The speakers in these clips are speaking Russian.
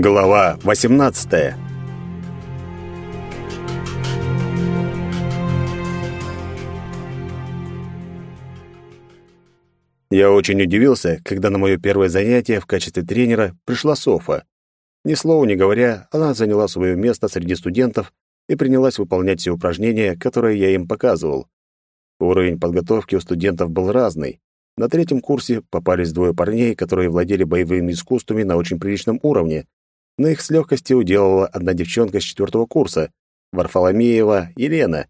Глава 18. Я очень удивился, когда на мое первое занятие в качестве тренера пришла Софа. Ни слова не говоря, она заняла свое место среди студентов и принялась выполнять все упражнения, которые я им показывал. Уровень подготовки у студентов был разный. На третьем курсе попались двое парней, которые владели боевыми искусствами на очень приличном уровне, но их с легкостью уделала одна девчонка с четвертого курса, Варфоломеева Елена.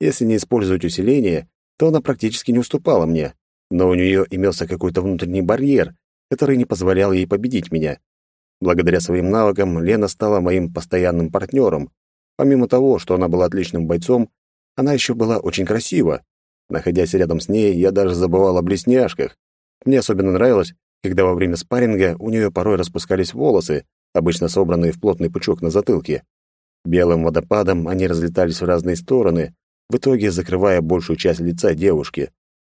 Если не использовать усиление, то она практически не уступала мне, но у нее имелся какой-то внутренний барьер, который не позволял ей победить меня. Благодаря своим навыкам Лена стала моим постоянным партнером. Помимо того, что она была отличным бойцом, она еще была очень красива. Находясь рядом с ней, я даже забывал о блесняшках. Мне особенно нравилось, когда во время спарринга у нее порой распускались волосы, обычно собранные в плотный пучок на затылке. Белым водопадом они разлетались в разные стороны, в итоге закрывая большую часть лица девушки.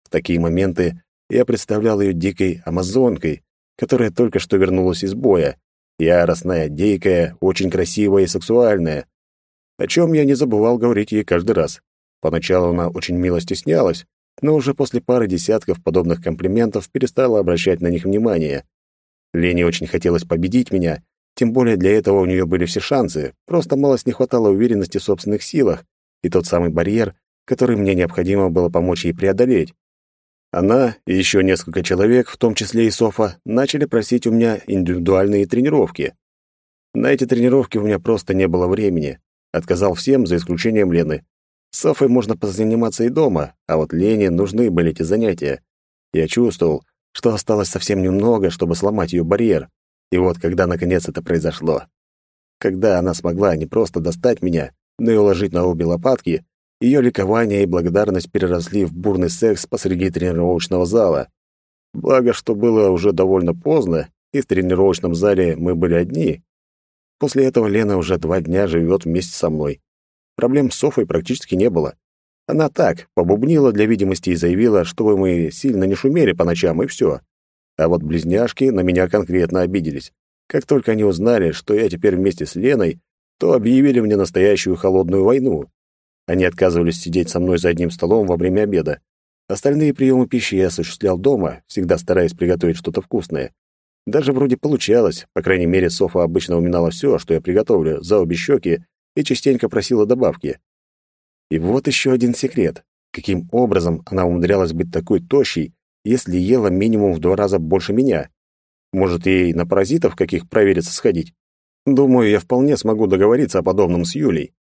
В такие моменты я представлял ее дикой амазонкой, которая только что вернулась из боя, яростная, дикая, очень красивая и сексуальная. О чем я не забывал говорить ей каждый раз. Поначалу она очень мило стеснялась, но уже после пары десятков подобных комплиментов перестала обращать на них внимание. Лене очень хотелось победить меня, тем более для этого у нее были все шансы, просто малость не хватало уверенности в собственных силах и тот самый барьер, который мне необходимо было помочь ей преодолеть. Она и еще несколько человек, в том числе и Софа, начали просить у меня индивидуальные тренировки. На эти тренировки у меня просто не было времени. Отказал всем, за исключением Лены. С Софой можно позаниматься и дома, а вот Лене нужны были эти занятия. Я чувствовал, что осталось совсем немного, чтобы сломать ее барьер. И вот когда наконец это произошло, когда она смогла не просто достать меня, но и уложить на обе лопатки, ее ликование и благодарность переросли в бурный секс посреди тренировочного зала. Благо, что было уже довольно поздно, и в тренировочном зале мы были одни. После этого Лена уже два дня живет вместе со мной. Проблем с Софой практически не было. Она так, побубнила для видимости и заявила, чтобы мы сильно не шумели по ночам, и все. А вот близняшки на меня конкретно обиделись. Как только они узнали, что я теперь вместе с Леной, то объявили мне настоящую холодную войну. Они отказывались сидеть со мной за одним столом во время обеда. Остальные приемы пищи я осуществлял дома, всегда стараясь приготовить что-то вкусное. Даже вроде получалось, по крайней мере, Софа обычно уминала все, что я приготовлю, за обе щеки, и частенько просила добавки. И вот еще один секрет. Каким образом она умудрялась быть такой тощей, если ела минимум в два раза больше меня. Может, ей на паразитов каких провериться сходить? Думаю, я вполне смогу договориться о подобном с Юлей.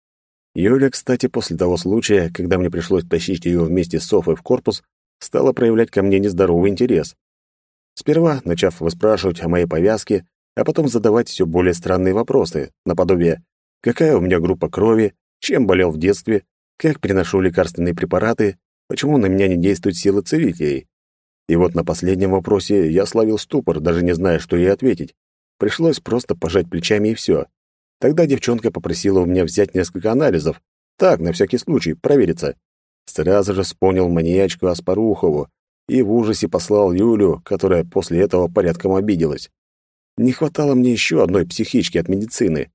Юля, кстати, после того случая, когда мне пришлось тащить ее вместе с Софой в корпус, стала проявлять ко мне нездоровый интерес. Сперва начав выспрашивать о моей повязке, а потом задавать все более странные вопросы, наподобие «Какая у меня группа крови?», «Чем болел в детстве?», «Как приношу лекарственные препараты?», «Почему на меня не действуют силы целителей?». И вот на последнем вопросе я словил ступор, даже не зная, что ей ответить. Пришлось просто пожать плечами и все. Тогда девчонка попросила у меня взять несколько анализов. Так, на всякий случай, провериться. Сразу же вспомнил маньячку Аспарухову и в ужасе послал Юлю, которая после этого порядком обиделась. Не хватало мне еще одной психички от медицины.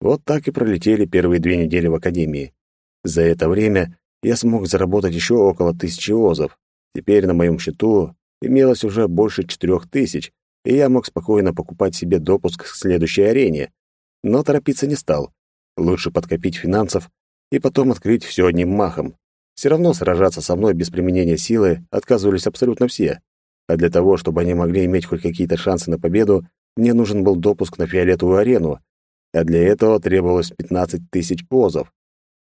Вот так и пролетели первые две недели в академии. За это время я смог заработать еще около тысячи озов. Теперь на моем счету имелось уже больше четырех тысяч, и я мог спокойно покупать себе допуск к следующей арене. Но торопиться не стал. Лучше подкопить финансов и потом открыть все одним махом. Все равно сражаться со мной без применения силы отказывались абсолютно все. А для того, чтобы они могли иметь хоть какие-то шансы на победу, мне нужен был допуск на фиолетовую арену, а для этого требовалось 15 тысяч озов.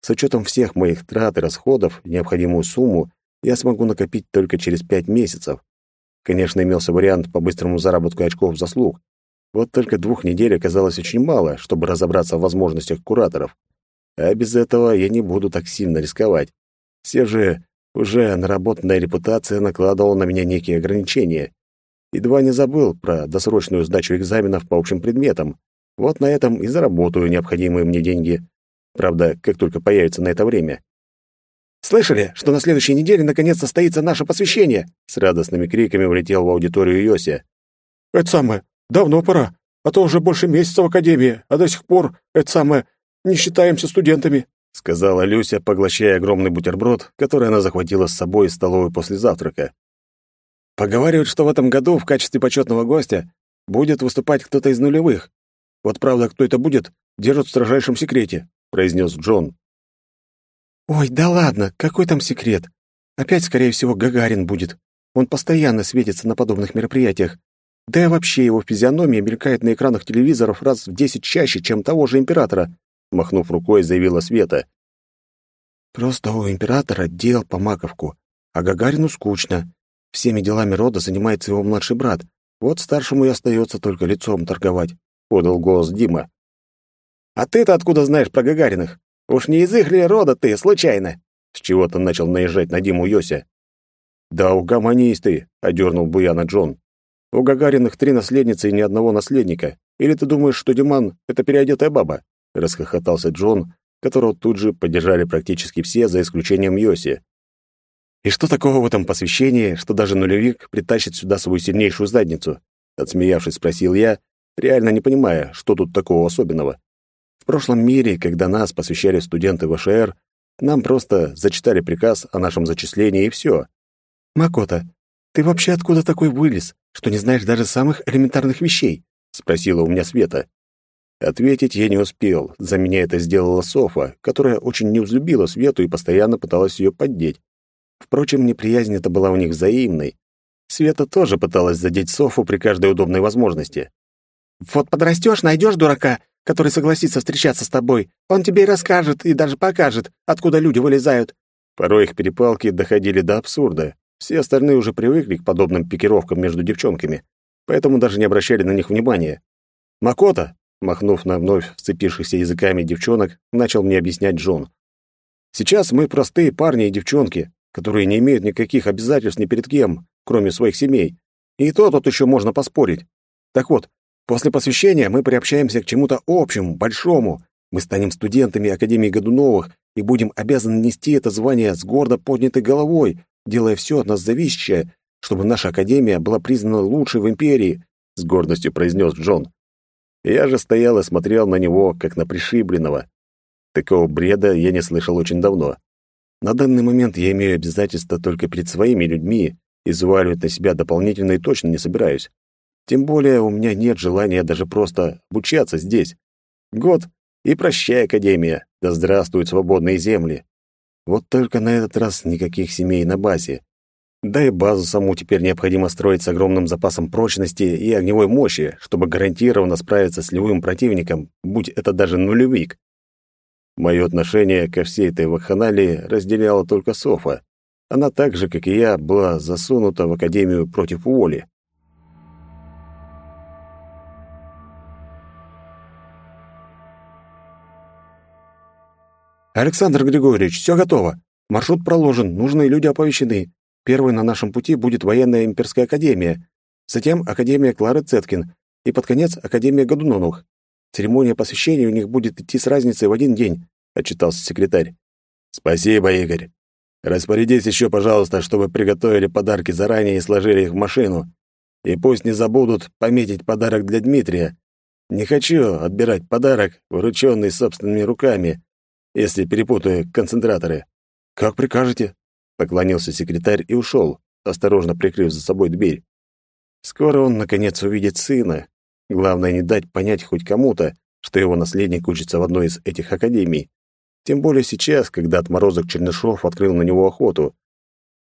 С учетом всех моих трат и расходов, необходимую сумму я смогу накопить только через пять месяцев. Конечно, имелся вариант по быстрому заработку очков заслуг. Вот только двух недель оказалось очень мало, чтобы разобраться в возможностях кураторов. А без этого я не буду так сильно рисковать. Все же уже наработанная репутация накладывала на меня некие ограничения. Едва не забыл про досрочную сдачу экзаменов по общим предметам. Вот на этом и заработаю необходимые мне деньги. Правда, как только появится на это время. Слышали, что на следующей неделе наконец состоится наше посвящение?» С радостными криками влетел в аудиторию Йося. «Это самое. Давно пора. а то уже больше месяца в академии, а до сих пор, это самое, не считаемся студентами», — сказала Люся, поглощая огромный бутерброд, который она захватила с собой из столовой после завтрака. «Поговаривают, что в этом году в качестве почетного гостя будет выступать кто-то из нулевых. Вот правда, кто это будет, держат в строжайшем секрете», — произнес Джон. «Ой, да ладно, какой там секрет? Опять, скорее всего, Гагарин будет. Он постоянно светится на подобных мероприятиях. Да и вообще его физиономия мелькает на экранах телевизоров раз в десять чаще, чем того же императора», — махнув рукой, заявила Света. «Просто у императора дел по маковку, а Гагарину скучно. Всеми делами рода занимается его младший брат. Вот старшему и остается только лицом торговать», — подал голос Дима. «А ты-то откуда знаешь про Гагариных? Уж не из их ли рода ты, случайно?» С чего-то начал наезжать на Диму Йося. «Да угомонись ты», — одернул Буяна Джон. «У Гагариных три наследницы и ни одного наследника. Или ты думаешь, что Диман — это переодетая баба?» — расхохотался Джон, которого тут же поддержали практически все, за исключением Йоси. «И что такого в этом посвящении, что даже нулевик притащит сюда свою сильнейшую задницу?» Отсмеявшись, спросил я, реально не понимая, что тут такого особенного прошлом мире, когда нас посвящали студенты ВШР, нам просто зачитали приказ о нашем зачислении и все. «Макота, ты вообще откуда такой вылез, что не знаешь даже самых элементарных вещей?» — спросила у меня Света. Ответить я не успел. За меня это сделала Софа, которая очень не взлюбила Свету и постоянно пыталась ее поддеть. Впрочем, неприязнь эта была у них взаимной. Света тоже пыталась задеть Софу при каждой удобной возможности. «Вот подрастешь, найдешь дурака, который согласится встречаться с тобой. Он тебе и расскажет, и даже покажет, откуда люди вылезают». Порой их перепалки доходили до абсурда. Все остальные уже привыкли к подобным пикировкам между девчонками, поэтому даже не обращали на них внимания. «Макота!» — махнув на вновь вцепившихся языками девчонок, начал мне объяснять Джон. «Сейчас мы простые парни и девчонки, которые не имеют никаких обязательств ни перед кем, кроме своих семей. И то тут еще можно поспорить. Так вот, После посвящения мы приобщаемся к чему-то общему, большому. Мы станем студентами Академии Годуновых и будем обязаны нести это звание с гордо поднятой головой, делая все от нас зависящее, чтобы наша Академия была признана лучшей в Империи», — с гордостью произнес Джон. Я же стоял и смотрел на него, как на пришибленного. Такого бреда я не слышал очень давно. На данный момент я имею обязательства только перед своими людьми и заваливать на себя дополнительно и точно не собираюсь. Тем более у меня нет желания даже просто обучаться здесь. Год и прощай, Академия, да здравствуют свободные земли. Вот только на этот раз никаких семей на базе. Да и базу саму теперь необходимо строить с огромным запасом прочности и огневой мощи, чтобы гарантированно справиться с любым противником, будь это даже нулевик. Мое отношение ко всей этой вакханалии разделяла только Софа. Она так же, как и я, была засунута в Академию против воли. «Александр Григорьевич, все готово. Маршрут проложен, нужные люди оповещены. Первой на нашем пути будет военная имперская академия, затем Академия Клары Цеткин и под конец Академия Годуновых. Церемония посвящения у них будет идти с разницей в один день», — отчитался секретарь. «Спасибо, Игорь. Распорядись еще, пожалуйста, чтобы приготовили подарки заранее и сложили их в машину. И пусть не забудут пометить подарок для Дмитрия. Не хочу отбирать подарок, врученный собственными руками, если перепутаю концентраторы. Как прикажете, поклонился секретарь и ушел, осторожно прикрыв за собой дверь. Скоро он наконец увидит сына. Главное не дать понять хоть кому-то, что его наследник учится в одной из этих академий. Тем более сейчас, когда отморозок Чернышов открыл на него охоту.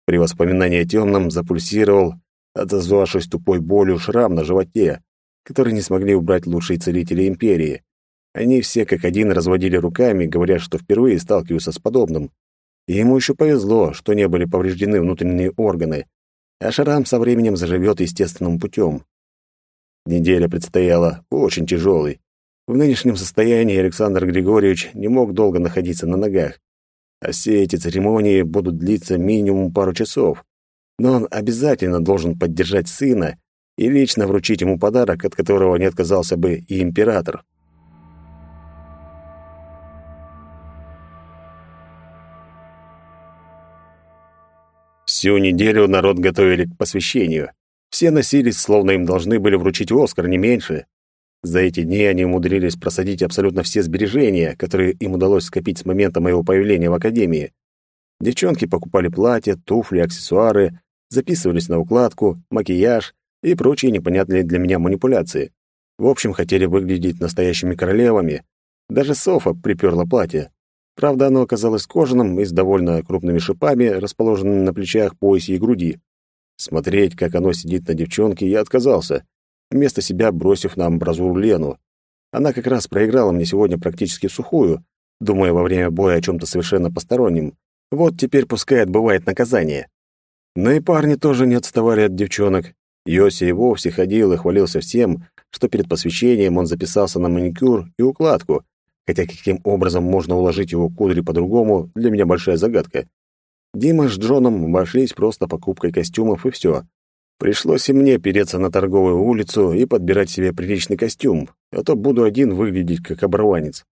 При воспоминании о темном запульсировал, отозвавшись тупой болью шрам на животе, который не смогли убрать лучшие целители империи. Они все как один разводили руками, говоря, что впервые сталкиваются с подобным. И ему еще повезло, что не были повреждены внутренние органы, а шрам со временем заживет естественным путем. Неделя предстояла очень тяжелой. В нынешнем состоянии Александр Григорьевич не мог долго находиться на ногах, а все эти церемонии будут длиться минимум пару часов. Но он обязательно должен поддержать сына и лично вручить ему подарок, от которого не отказался бы и император. Всю неделю народ готовили к посвящению. Все носились, словно им должны были вручить Оскар, не меньше. За эти дни они умудрились просадить абсолютно все сбережения, которые им удалось скопить с момента моего появления в академии. Девчонки покупали платья, туфли, аксессуары, записывались на укладку, макияж и прочие непонятные для меня манипуляции. В общем, хотели выглядеть настоящими королевами. Даже Софа приперла платье. Правда, оно оказалось кожаным и с довольно крупными шипами, расположенными на плечах, поясе и груди. Смотреть, как оно сидит на девчонке, я отказался, вместо себя бросив на амбразуру Лену. Она как раз проиграла мне сегодня практически сухую, думая во время боя о чем-то совершенно постороннем. Вот теперь пускай отбывает наказание. Но и парни тоже не отставали от девчонок. Йоси и вовсе ходил и хвалился всем, что перед посвящением он записался на маникюр и укладку, хотя каким образом можно уложить его кудри по-другому, для меня большая загадка. Дима с Джоном обошлись просто покупкой костюмов и все. Пришлось и мне переться на торговую улицу и подбирать себе приличный костюм, а то буду один выглядеть как оборванец.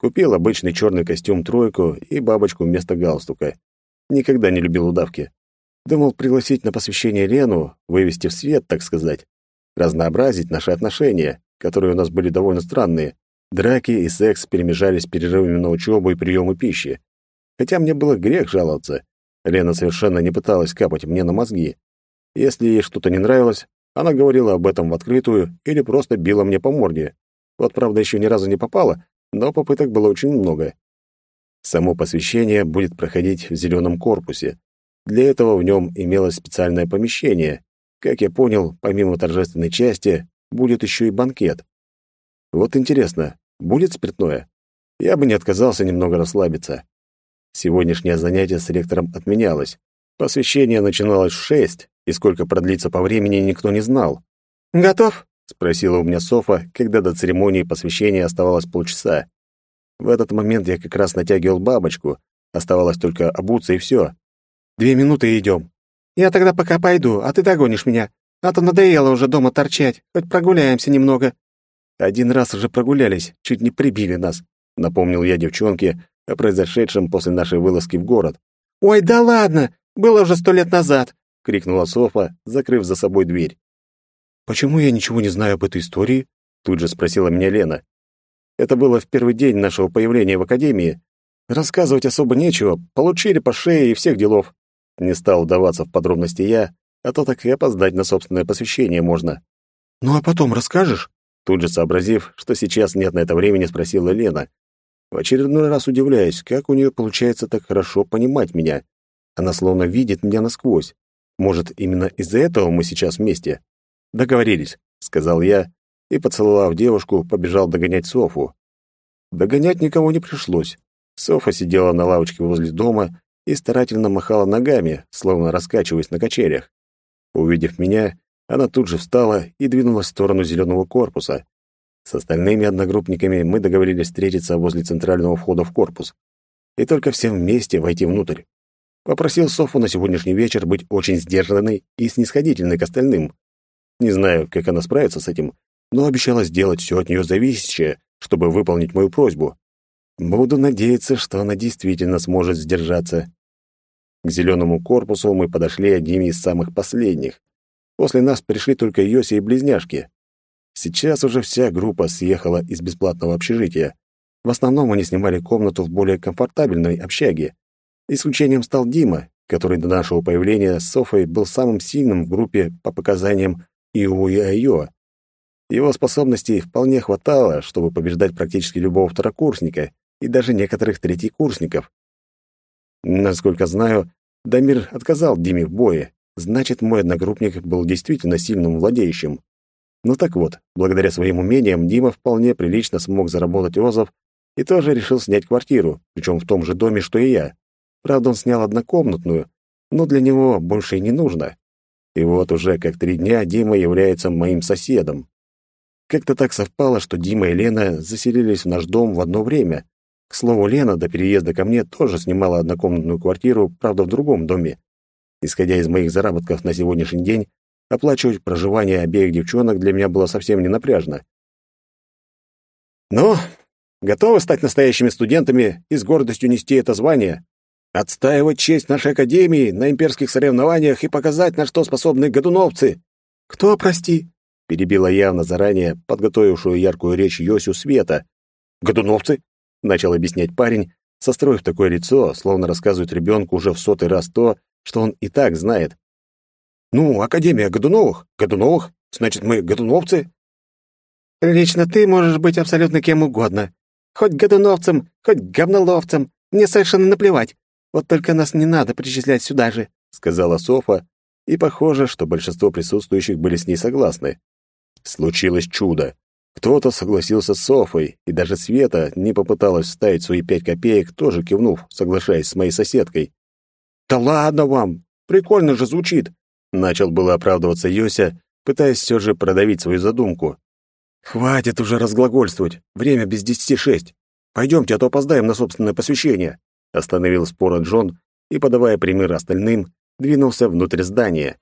Купил обычный черный костюм тройку и бабочку вместо галстука. Никогда не любил удавки. Думал пригласить на посвящение Лену, вывести в свет, так сказать, разнообразить наши отношения, которые у нас были довольно странные. Драки и секс перемежались перерывами на учебу и приемы пищи. Хотя мне было грех жаловаться. Лена совершенно не пыталась капать мне на мозги. Если ей что-то не нравилось, она говорила об этом в открытую или просто била мне по морде. Вот, правда, еще ни разу не попала, но попыток было очень много. Само посвящение будет проходить в зеленом корпусе. Для этого в нем имелось специальное помещение. Как я понял, помимо торжественной части, будет еще и банкет. Вот интересно, будет спиртное? Я бы не отказался немного расслабиться. Сегодняшнее занятие с ректором отменялось. Посвящение начиналось в шесть, и сколько продлится по времени, никто не знал. «Готов?» — спросила у меня Софа, когда до церемонии посвящения оставалось полчаса. В этот момент я как раз натягивал бабочку, оставалось только обуться и все. «Две минуты и идем». «Я тогда пока пойду, а ты догонишь меня. А то надоело уже дома торчать, хоть прогуляемся немного». «Один раз уже прогулялись, чуть не прибили нас», — напомнил я девчонке, о произошедшем после нашей вылазки в город. «Ой, да ладно! Было уже сто лет назад!» — крикнула Софа, закрыв за собой дверь. «Почему я ничего не знаю об этой истории?» — тут же спросила меня Лена. «Это было в первый день нашего появления в Академии. Рассказывать особо нечего, получили по шее и всех делов». Не стал вдаваться в подробности я, а то так и опоздать на собственное посвящение можно. «Ну а потом расскажешь?» Тут же сообразив, что сейчас нет на это времени, спросила Лена, в очередной раз удивляюсь, как у нее получается так хорошо понимать меня. Она словно видит меня насквозь. Может, именно из-за этого мы сейчас вместе? Договорились, сказал я и, поцеловав девушку, побежал догонять Софу. Догонять никого не пришлось. Софа сидела на лавочке возле дома и старательно махала ногами, словно раскачиваясь на качелях. Увидев меня, она тут же встала и двинулась в сторону зеленого корпуса. С остальными одногруппниками мы договорились встретиться возле центрального входа в корпус и только всем вместе войти внутрь. Попросил Софу на сегодняшний вечер быть очень сдержанной и снисходительной к остальным. Не знаю, как она справится с этим, но обещала сделать все от нее зависящее, чтобы выполнить мою просьбу. Буду надеяться, что она действительно сможет сдержаться. К зеленому корпусу мы подошли одними из самых последних. После нас пришли только Йоси и близняшки. Сейчас уже вся группа съехала из бесплатного общежития. В основном они снимали комнату в более комфортабельной общаге. Исключением стал Дима, который до нашего появления с Софой был самым сильным в группе по показаниям ИО и АЙО. Его способностей вполне хватало, чтобы побеждать практически любого второкурсника и даже некоторых третьекурсников. Насколько знаю, Дамир отказал Диме в бое, значит, мой одногруппник был действительно сильным владеющим. Ну так вот, благодаря своим умениям Дима вполне прилично смог заработать розов и тоже решил снять квартиру, причем в том же доме, что и я. Правда, он снял однокомнатную, но для него больше и не нужно. И вот уже как три дня Дима является моим соседом. Как-то так совпало, что Дима и Лена заселились в наш дом в одно время. К слову, Лена до переезда ко мне тоже снимала однокомнатную квартиру, правда, в другом доме. Исходя из моих заработков на сегодняшний день, Оплачивать проживание обеих девчонок для меня было совсем не напряжно. «Ну, готовы стать настоящими студентами и с гордостью нести это звание? Отстаивать честь нашей академии на имперских соревнованиях и показать, на что способны годуновцы?» «Кто, прости?» перебила явно заранее подготовившую яркую речь Йосю Света. «Годуновцы?» — начал объяснять парень, состроив такое лицо, словно рассказывает ребенку уже в сотый раз то, что он и так знает. «Ну, Академия Годуновых? Годуновых? Значит, мы годуновцы?» «Лично ты можешь быть абсолютно кем угодно. Хоть годуновцем, хоть говноловцем. Мне совершенно наплевать. Вот только нас не надо причислять сюда же», — сказала Софа, и похоже, что большинство присутствующих были с ней согласны. Случилось чудо. Кто-то согласился с Софой, и даже Света не попыталась вставить свои пять копеек, тоже кивнув, соглашаясь с моей соседкой. «Да ладно вам! Прикольно же звучит!» Начал было оправдываться Йося, пытаясь все же продавить свою задумку. «Хватит уже разглагольствовать. Время без десяти шесть. Пойдемте, а то опоздаем на собственное посвящение», — остановил спора Джон и, подавая пример остальным, двинулся внутрь здания.